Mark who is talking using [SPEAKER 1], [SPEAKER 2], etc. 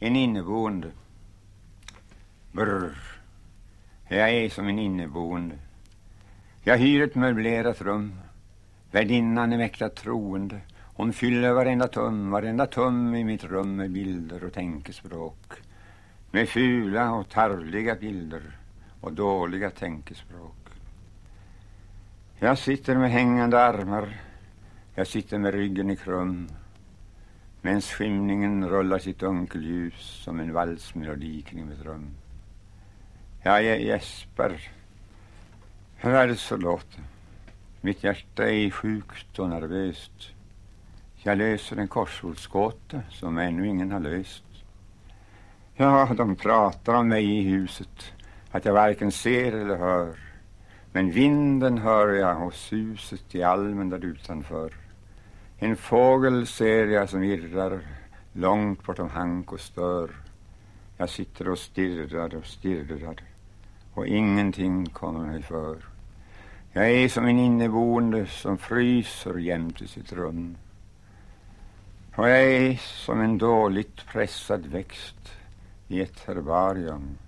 [SPEAKER 1] En inneboende. Brr. Jag är som en inneboende. Jag hyr ett möblerat rum. Värdinnan är mäkta troende. Hon fyller varenda tum, varenda tum i mitt rum med bilder och tänkespråk. Med fula och tarvliga bilder och dåliga tänkespråk. Jag sitter med hängande armar. Jag sitter med ryggen i krum. Medan skymningen rullar sitt dunkelljus som en valsmelodi kring mitt rum. Ja, jag gäspar. Hur är det så låter? Mitt hjärta är sjukt och nervöst. Jag löser en korsordsgåta som ännu ingen har löst. Ja, de pratar om mig i huset, att jag varken ser eller hör. Men vinden hör jag och suset i almen där utanför. En fågel ser jag som irrar långt bortom hank och stör. Jag sitter och stirrar och stirrar och ingenting kommer mig för. Jag är som en inneboende som fryser jämte sitt rum. Och jag är som en dåligt pressad växt i ett herbarium.